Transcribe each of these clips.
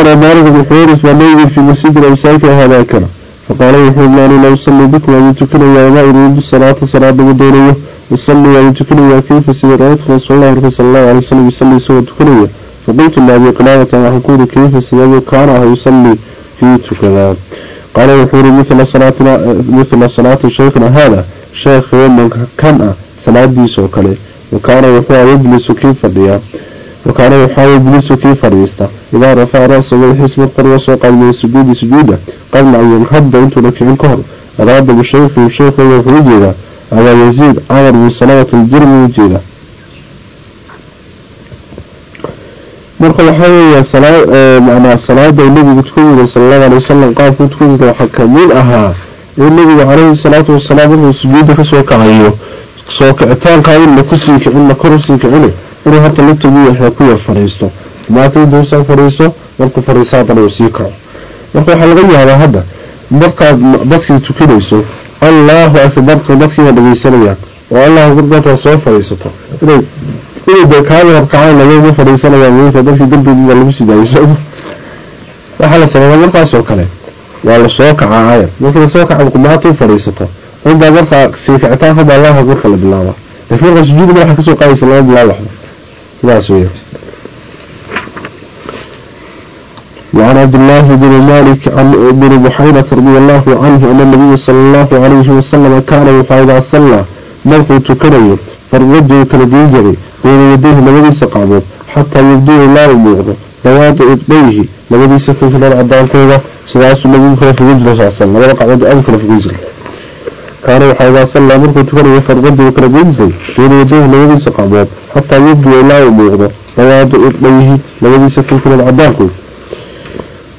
مالك بن حويرث ونيجي في مسجد الأمساك هذا كنا فقال يحيى الله لا أصلي بكم أن تكون يا ما أريد الصلاة صلاة بدونية يصلي أن تكون يا كيف سيرات رسول الله صلى الله عليه وسلم يصلي سوى تكونية فقلت لأبي قلابة وحكون كيف سيرات كان يصلي في تكذا قال يحيى مثل صلاتنا مثل صلاة شيخنا هذا. شيخ يوم كان صلاة دي سوكله وكان يحيى يجلس كيف الرياض وكان يحاول جلسه في فريستا إذا رفع رأسه ويحس مرقر وسوقه من السجود سجودة. قال ما ينهد أنت لك عن كهر. أراد بشيخ وشيخ وفريجه على يزيد عمر من صلاة الجرم وجيدة مرقر حاولي صلاة معنى صلاة النبي تكون صلى الله عليه وسلم. قال تكون روحك من أها. النبي عليه الصلاة والسلام سجودة سوكا عيو سوكا أتان قائل مكسنك إما كرسنك إليه inuu horta la tagu yahay ku yar fadhiisto maata intuu soo fadhiisto markuu fadhiisto haddana uu sii kaco marka waxaa laga yaabaa hadda markaad dadkii tukanayso allahu akbarka dadkiiba dhegeysanayaan oo allahu akbar markaad soo fadhiisato inay inay dee kaada horkacaan lagama fadhiisanayaan maanta dadkii dardoodiibaa lagu sidaayo waxaa la sameeyaa markaas oo kale waa la soo kacaa ayar markii la soo kaca u fadhiisato inbaa markaa sii kicitaan hadda allahu akbarka la bilaaba laakiin markaa sujuudi madaxa ka soo qaadaysa lama bilaabo waxba sidaas وعن عبد الله بن مالك بن بحيرة رضي الله عنه أن النبي صلى الله عليه وسلم كان إذا صلى. ملكه تكنيه فالرجل كان بيجري بين يديه لبدي سقامه حتى يبدو لا يموغض بواد إبنيه لبدي سكن في العدان كذا سلاس النبي صلى الله عليه وسلم. وقع عند أنكر في وجه كان إذا صلى تكنيه فالرجل كان بيجري بين يديه لبدي سقامه. حتى يبدو بواد إبنيه لبدي سكن في العدان كذا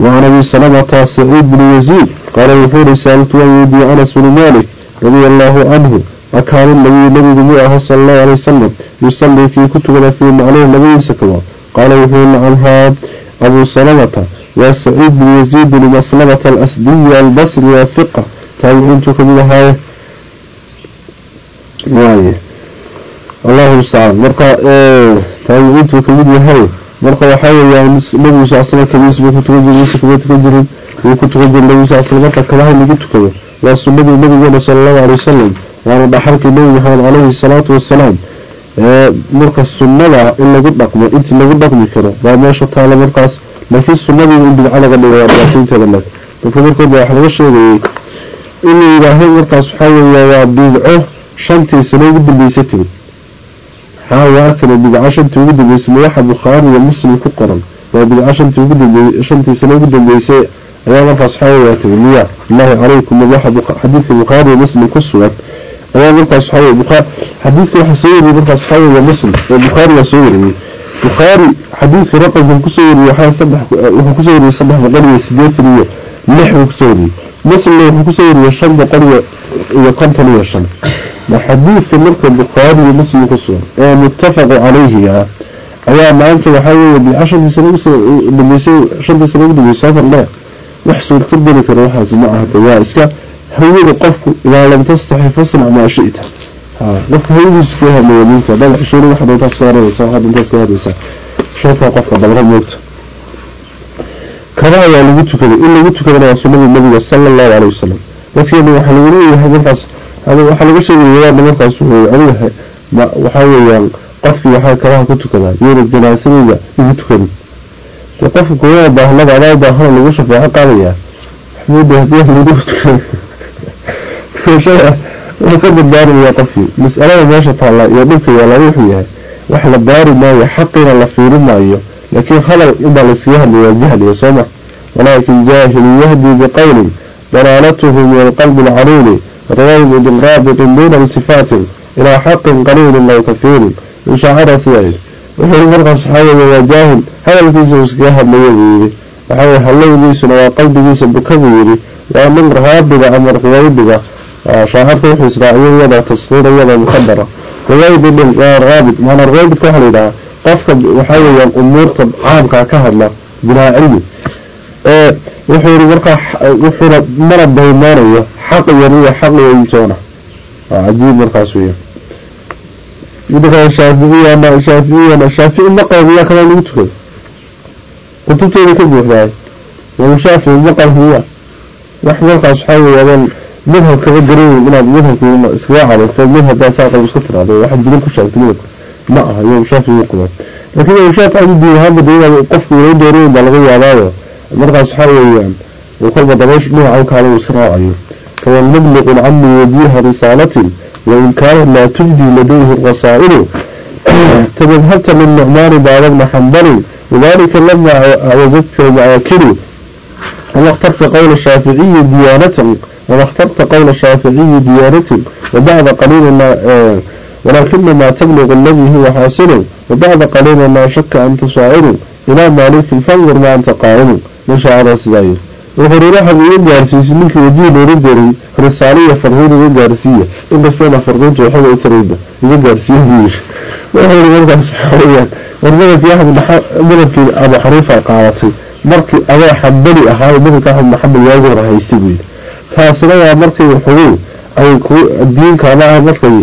وعن أبي سلمة سعيد بن يزيد قال يقول سألت ويدي أنس بن مالك رضي الله عنه وكان النبي النبي جميعه صلى الله عليه وسلم يصلي في كتبنا في عليه النبي سكوا قال يقول عنها أبو سلمة وسعيد بن يزيد بن مسلمة الأسدي البصري والثقة. تابعينتك من هاي وايه الله المستعان مرقى إيه هاي marka waxaa weeyaan nabigu sal slam kabiis buu ku tukan jiray mise kuma tukan jirin wuu ku tukan jiray nabigu sal slam marka kabaha lagu tukado waa sunnadii nabigeena sala allahu alay wasalam waana dhaxalkii nabi maxamed calayhi salaatu wasalaam marka sunnada in lagu dhaqmo intii lagu dhaqmi karo baa meesha taala markaas laakiin sunnadii in bidco laga dhigo waa dhibaataynteeda leg marka markood baa wax laga sheegayay in la yidhaaho markaas waxaa weeya waa bidco شنتي سنة ود بيستي ها واركن ب 10 تود بيسمي واحد بخاري ومسلم كقرن. ب 10 تود شنتي سنة ود بيسي ايها الفصحوه التيميه الله عليكم. واحد حديث البخاري ومسلم كسوات ايها الفصحوه البخاري حديث الحسين والفصحوه ومسلم البخاري وسوري البخاري حديث رقم كسوري وحاسب وكسوري صباح غني سديت ليه لحو كسوري مسلم كسر وشان بقروة وقمتن وشان وحديث في مركب بقراب ومسلم كسر يعني متفق عليه يا. إيه ما أنت وحاول بعشر سنة بميسي شد سنة بميسافر لا. وحسن تبدل في روحة زماعة بوائسك هو القف إذا لم تستحي فصل ما شئت. شئتها وقف هيدي سكيها مولينتا بل عشرين واحد انتاس فارغيسا واحد انتاس فارغيسا شوفها قفة بل رموت كرايا لغو تكذي إن قلت تكذي رسول الله النبي صلى الله عليه وسلم وفي أنه حلوني هذا فاس هذا وحلو شيء من الله من فاس هو عليه ما وحوي قف في حال كراه لغو تكذي يوم الجنازة لغو تكذي وقف كراه ده لغة لا ده هم لغو شفاعة قرية حمود هذه لغو تكذي فشيء وقد الدار يا قفي مسألة ما شاء الله يا بفي ولا يحيى وحلا الدار ما يحقنا لفيرو ما hadal inbaa layskaga hadlaya jahliya sooma walaakin jaahilun yahdi biqawlin dalaalatuhu min alqalbi alcaluuli رويض رابط دون التفات إلى حق قليل لو كثير وشعر سيئل وحير مرقى صحابة وجاهل هذا الكيس وسكاها بيدي وحير حلو ديسنا وقلب ديس بكبيري ومن رهابك أمر رويضك شاهدت في إسرائيل يدا تصغير يدا مخدرة. رويض رابط معنى الرويض كهل qofka waxaa weeyaan umuurta caamkaa ka hadla guraaciye ee wuxuu yii markaa wuxuuna mana daymaanayo xaq yaniyo xaqyaysoona waa cajiib markaas weya mida midaka shaaficiyana shaaficiyana shaafici maqalbiya kamaa lagu tukay. Kutubtooda ka buuxdaay wamushaafici maqalbiya wax markaas waxaa weeyaan madhabkama garaneyn inaad madhabka iskaga caloogto madhabkaasaa qab iska tiraado waxaad dilin ku shaagto midabka laakiin imaam shaafici aad u diiday haba de inaad qofku inoo doorayn baa laga yaabaayo markaas waxaa weeyaan وكل ضباش نوع أو كان يسرع عيه فهو المبلغ العم وجيه رسالة وإن كان لا تبدي لديه الرسائل تذهبت من بعد ابن حنبل وذلك لما عوزتك معاكله وما اخترت قول الشافعي ديانة وما اخترت قول الشافعي ديانة وبعد قليل ما آه ولكن ما تبلغ الذي هو حاصل. وبعد قليل ما شك أن تصاعر إلى مالك فانظر ما أنت قائم مشاعر سداير وحريرها بيين جارسيس منك ودين ورجري رسالية فرغين وين جارسية إن بسنا فرغين جوحوا يتريبا وين جارسية بيش وحرير مرقى سبحانه ورمضة في أحد مرقى أبو حريفة قاوتي مرقى أبو حبلي أهاي مرقى أحد محمد رح يستوي فاصلة مرقى الحضور أي الدين كامعها مرقى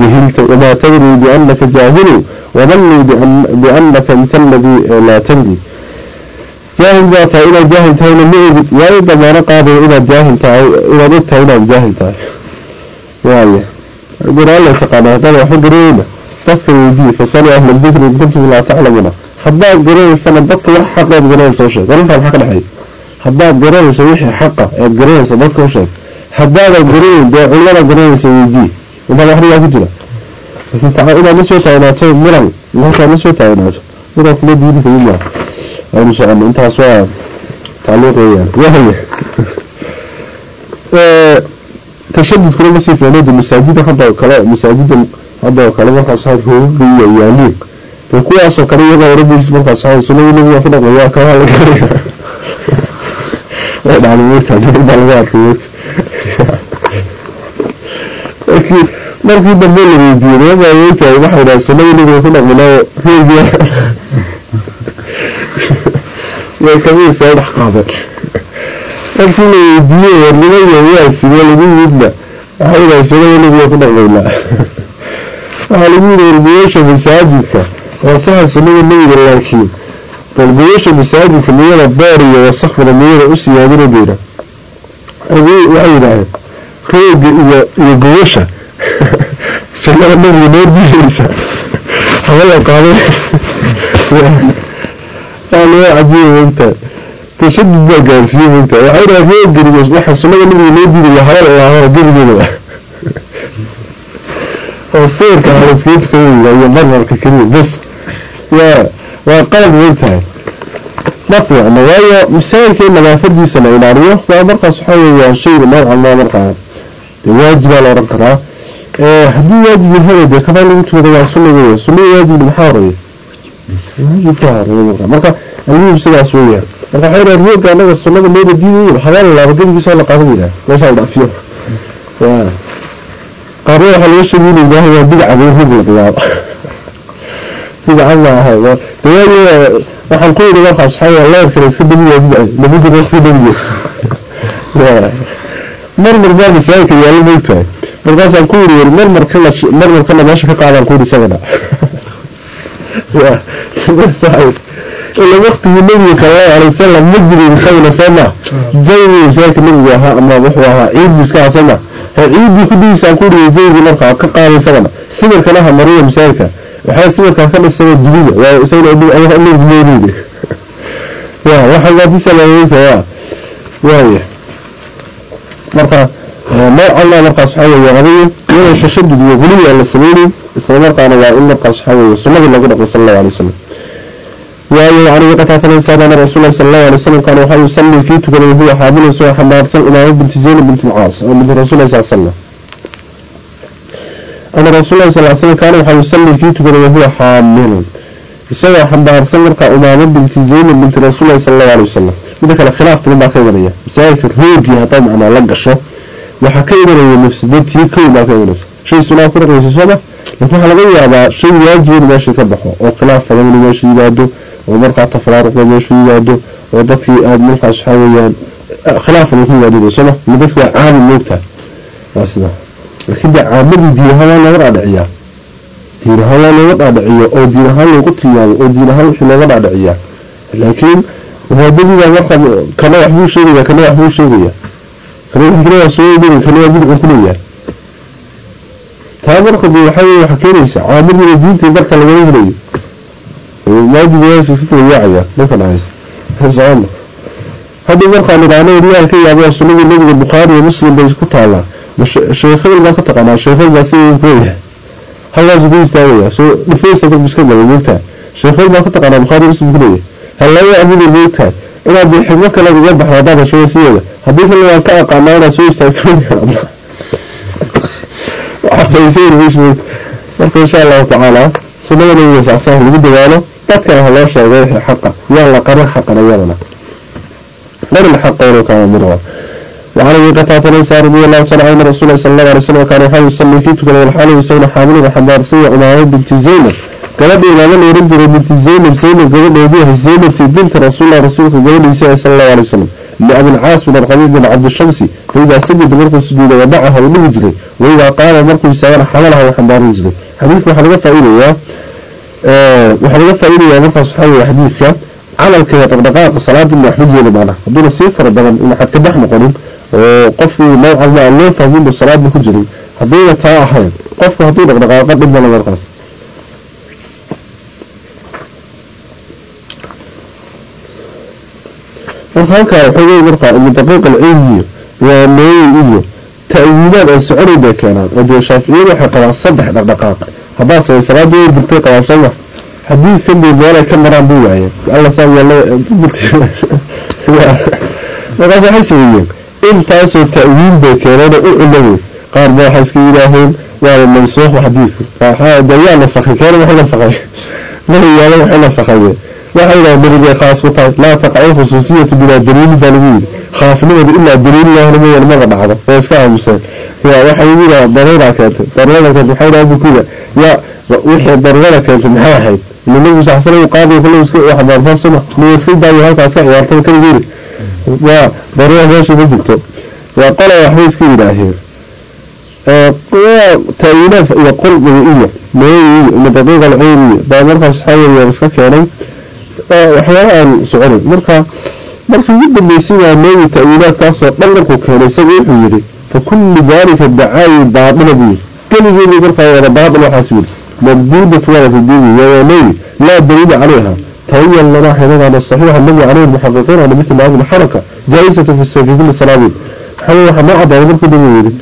جهلت وما تدري بأنك جاهل وظني بأنك أنت الذي لا تدري جاهل ذاته إلى جاهل تهين المعبد يا إذا ما رقابه إلى جاهل تهين إلى ضدته إلى جاهل تهين وايه يقول الله تقال هذا وحق رينا تذكر يجي فصلوا أهل الذكر إن كنتم لا تعلمون. حباب قرين السنة بطل وح حقا قرين سوشي قرين الحق الحي حباب قرين سويحي حقا قرين سبطل وشي حباب قرين بيعلنا قرين سويجي wadaad akhrigaa ku jira. Laakiin tacaa inaad la soo taagnaato milan halkaad la soo taagnaato milan kula diidi ka mid maaha aynu socono intaas waa tacliiq weeyaan. Wahaya tashadudkuna ma sii fiicno de masaajida hadda kale masaajida hadda oo kale markaas hoogaga iyo yaaliin de kuwaasoo kale iyagaa orabays markaas sunada nabiga ku dhaqmaya kaaa laga dhacda meertaas intaa laga adkay meerta أكيد مركي دمو الرجيو ما هو يتعي محورا سنوين اللي يقول لك ملاو فيديا ويكمي سعيد حقابك مركي اللي يديو ورنو يوم ياسي والمين يدنا محورا سنوين اللي يقول لك ملاو فالمين ورميوشة مساجدك وصحة سنوين اللي يقول لك فالميوشة مساجدك ميوانا باري وصحة ميوانا أسي يا مينو بيرا ويقول لك iyo gobasha سنة النبي نور بيسا حوالا قادم قالوا عجيب انت تشدد بقى قارسيب انت وحيرا فيه قريب يصبح سنة النبي نور بيسا حوالا الله قريب جدا والصور كان على سكيت كريم هي مرة كريم بس يا وقلب انت مطلع نوايا مسائل كأن ما فردي سنة إلارية فأمرقى صحيح يا شيء مرقى الله مرقى واجب على lagu tuuda waa sunna weya sunna waajib maxaa horeeya waajib ka horeeya marka almuhim sidaas weeyaan marka waxay dhahay rooga anaga sunnada meeda diidayo habaan laaba gebigiisa la qaadan yiraa meesha la dhaafiyo qaarna waxaa laga sheegay inuu ilaahay waa bidca buu rog la bilaabo bidca ma aha dawaayo waxaan ku yidhi markaas waxaa leerkana iska dabiya bidca labada waqti مر مر مر مسأك يا الميتة مر بس أنكوري مر مر كلا مر مر كلا ماشي في قاعدة أنكوري سبنا وقت النبي صلى الله عليه وسلم مجري مسأنا سنة زي مسأك النبي ها أما بحوها عيد مسأك سنة عيد كذي سأنكوري زي مر كقاعدة سبنا سبنا كلاها مرية مسأك وحاس سبنا كان خمس سنين جديدة. وسنا أبو أيها أمي جديدة. يا واحد لا تسأل أيها يا. ويه آه، ما الله مرقى صحيح وغبيه وأنا يشدد يغلوه على السبيلي اسم مرقى أنا وأنا مرقى صحيح وصمه اللي قد قل صلى الله عليه وسلم. وعلى وعلى قطعة الانسادة أنا رسول الله صلى الله عليه وسلم كان وحي يسمي فيه تقول هو حابل وسوى حمار سن إمام بنت زين بنت العاص ومن رسول الله صلى الله عليه وسلم. أنا رسول الله صلى الله عليه وسلم كان وحي يسمي فيه تقول هو حامل سوى حمار سن إمام بنت زين بنت رسول الله صلى الله عليه وسلم. Mida kale khilaaf badan baa ka imanaya masaajidka roogii haddaad macnaa la gasho. Waxaa ka imanaya mafsadadtii kow baa ka imanaysa shay sunaa ku sooma laakiin waxaa laga yaabaa shay waajib in meesha ka baxo oo khilaaf badan inuu meesha yimaado oo markaa tafraaruqda meesha yimaado oo dadkii aada markaas waxaa weeyaan khilaafan uu ku yimaadinayo sooma. Ma dadku waa caami moogtaa waa sidaa laakiin dee caamadii diin ahaan waa looga dhaadhiciyaa diin ahaan waa looga dhaadhiciyo oo diin ahaan loogu tilmaamo oo diin ahaan wixii looga dhaadhiciyaa laakiin وهذا وقت كان يحبو شيء كان يحبو شيء كان يحبو شيء كان يحبو شيء taa marka diinta dadka laga leeyahay waajib weyn si fikir yaaya riyaal ka yaabo sunnada nabiga bukhari iyo muslim bay isku taala sheekhay baa ka taqana sheekhay baa si uu qoyay halaas istaagaya soo dhifaysa dadka biska laga yeelta sheekhay baa ka taqana bukhari muslim ku halaga amida moogtahay inaad dee xigmo kale uga baxdo haddaad hesho sideeda haddii kale waan ka aqaanaa inaad soo istaagto marka insha allahu tacaala sunnada nabiga sacsaah lagu dadaalo dadkana ha loo sheego wixii xaqa yaa la qarin xaqan iyadana qarin xaqa inuu kaama mirwa وعن ابي قتادة الانصار رضي الله تعالى عنه رسول الله صلى الله عليه وسلم كان يحاول يصلي في تكن والحال يسون حامل وحمار سيء أمامه بنت زينب gabadheedaana la oran jiray binti zaynab zaynab gabadheedii zaynabti binta rasuullah rasuulka gabadhiisa ee sala allahu alay wasalam liabil caas bin alqabiib bin cabdishamsi faidaa sajada markuu sujuuda wadacaha uu dhigi jiray. Waidaa qaada markuu istaagan xamalaha uu xambaarin jiray. Xadiidka waxaa laga faa'iidayaa waxaa laga faa'iidayaa markaas waxaa weeye xadiidka camalka iyo dhaqdhaqaaqa salaada in waxba jeeda hadduuna sii fara badan in waxaad ka bax noqonin oo qofkii nowcasna loo fahmin buu salaadna ku jirin haddayna taa ahayn qofku hadduu dhaqdhaqaaqa dhib markaas وهكا الحقيقة مرقى من دقيق العلمية والنووية تأويلات السعودية ده كانت ودي الشافعيين وحقا الصدح سوى صلاة دي بالطريقة وصلح حديث كان بيقول كم مرة بويا يعني الله سامي الله وقاس حسويين انت سو تأويل ده كانت أعلمه قال ما حسكي إلهين وعلى المنسوخ وحديث فهذا دليل نسخي كان محل نسخي ما هي يعني محل نسخي درجة خاص وطاق لا تقع خصوصية بلا دليل ذلك خاص منه إلا دليل الله لما يلمغ بعضه فيسكاها المسلم يا وحي يقول ضرورة كانت. ضرورة كانت حيدا أبو كذا يا وحي ضرورة كانت. محاها حيد من النبي صلى الله عليه وسلم قاضي كله يسكي واحد بارسان سنة من يسكي داوي هالك عساء وارتب كل غيري يا ضرورة ماشي بجبته وقال وحي يسكي إلهي تأويلات يقول بإيه ما هي مدقيقة العينية. بأمرها صحابة يرسكك يعني waxyaalaha aan soconin marka markii ugu dambeysay meeyi ta'wiilaadkaasoo dhan markuu keenay isaga wuxuu yidhi fa kullu daalika dacaayi baatila buu yidhi keligeedii markaa wada baatil waxaas yidhi mabduudatu wada fidiini waa meeyi laa daliila calayha tabayan lanaa xidadana saxiixa nabi calayhi almuxaqiqiin ana mithla hadi alxaraka jaa-isatu fi fi kulli salaabiin waxaa waxa noo cadaaday markuu nabigu yidhi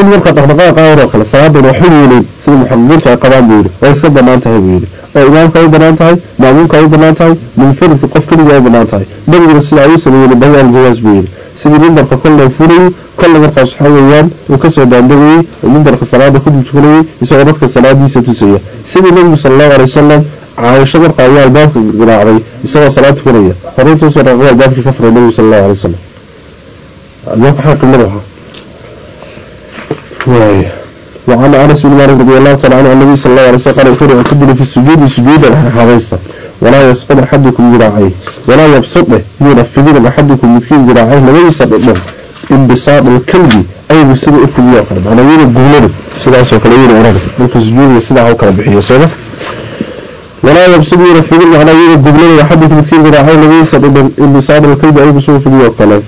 إن مرقة تحدقاء خلاص صلاة وحيد ويليد سيد محمد مرشا قبان بيلي ويسكت بمانتها بيلي وإمام كاي بمانتها معموم كاي بمانتها منفرد في قف كله كاي بمانتها بل رسول عيسى ويليد بيع الجواز بيلي سيد من برقة كل الفوري كل مرقة صحيح ويان وكسر باندوي ومن برقة صلاة كل مشكله يسوى برقة صلاة دي ستوسية سيد من صلى الله عليه وسلم عايشة برقة ويان بانك قراء علي يسوى صلاة فورية. فريد توسر رغوية بانك كفر الله عليه وسلم. الوقت حاك المروحة وعن أنس بن مالك رضي الله تعالى عنه النبي صلى الله عليه وسلم قال يقول اعتدل في السجود سجودا حريصا ولا يسقط أحدكم ذراعيه ولا يبسطه ينفذون أحدكم مثل ذراعيه لما يسقط انبساط الكلب أي بسبب أفضل يقرب أنا يقول الدولار سلاح سوف لا يقول أرد ملك السجود يسلاح وكرب بحيه سوف ولا يبسط ينفذون على يقول الدولار أحدكم مثل ذراعيه لما يسقط انبساط الكلب أي بسبب أفضل يقرب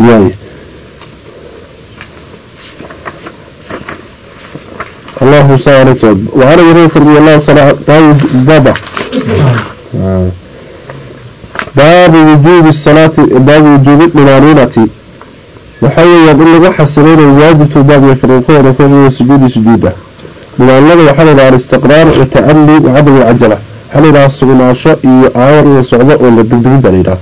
يعني الله سارة وعلى يروف رضي الله تعالى باب باب وجوب الصلاة باب وجوب المنانونة وحاول يقول لك حسنين الواجب باب يفرقون وكون سجود سجوده. من الله وحاول على الاستقرار والتألي وعدم العجلة. حاول على الصغناشة آير وصعباء ولا الدقدقين دليلا.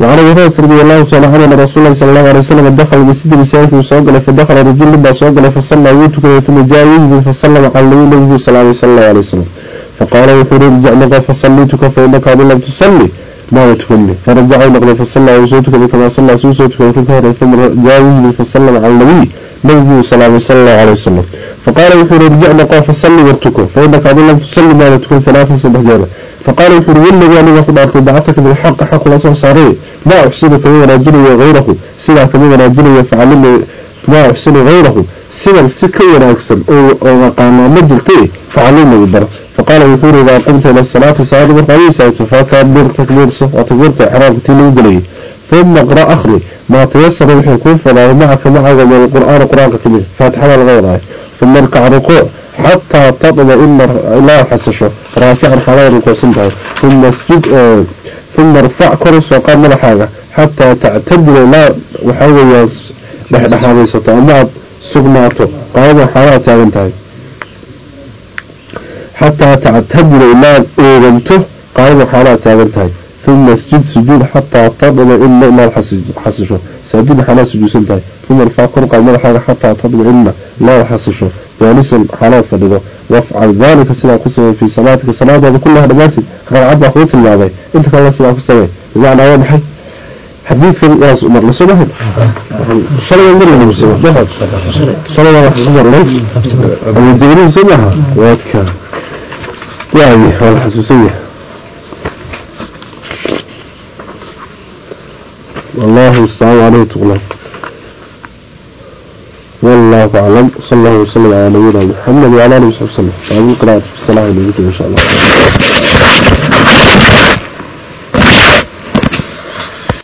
وعن ابي هريره رضي الله تعالى عنه ان رسول الله صلى الله عليه وسلم دخل المسجد بسيفه وصلى فدخل رجل صلى فصلى ويتك ثم جاء يجب فصلى وقال له النبي صلى الله عليه وسلم فقال وحر ارجع نقى فصليتك أبو لم تصلي. ما تكلي فرجع نقى فصلى وصوتك كما صلى صوتك وكفر ثم جاء يجب فصلى على النبي صلى الله عليه وسلم فقال وحر ارجع نقى فصلي وارتك فإنك أبو لم تصلي ما تكون ثلاثة سبحانه فقال وحر والذي أنا أرضي بعثك بالحق حق الله صاري ما أحسن كما راجلي غيره سيدا كما راجلي فعلمني ما أحسن غيره. سيدا سكي راكسن أو وقام مجلتي. فعلمني بالبرك فقال وحور إذا قمت إلى الصلاة صلاة مرقبيسة فكبر تكبير وتكبرت إحرام تلو قلي ثم اقرأ أخري. ما تيسر الحكم فلا معك معك من القرآن قرآن كبير فاتحة الغيرة. ثم اركع ركوع. حتى تطلع إلا لا حسشه رافعا حرائر وسنتها ثم اسجد آه ثم ارفع كرس وقام من حاجة. حتى تعتدل لا وحاول نحن حديثة أما سقماته قام حرائر تعتدل حتى تعتدل إلا أورمته قائم حالة تابنتهاي ثم اسجد سجود حتى تضل إلا ما الحسشه سجد حالة سجود سنتهاي ثم ارفع قرق المرة حاجة حتى تضل إلا لا الحسشه جالسا حالات فلده وافعل ذلك سلا قسم في صلاتك. صلاة كلها دماتي غير عبد أخوة الله أنت كلا سلا قسم بمعنى أول حي حديث رأس عمر. لسه هل صلى الله عليه وسلم. صلى الله عليه وسلم. المدينين سمعها. واتكا يعني والحسوسية والله السلام تغلق والله أعلم. صلى الله وسلم على نبينا محمد وعلى آله وصحبه وسلم. وعلى قراءة الصلاة عليكم إن شاء الله.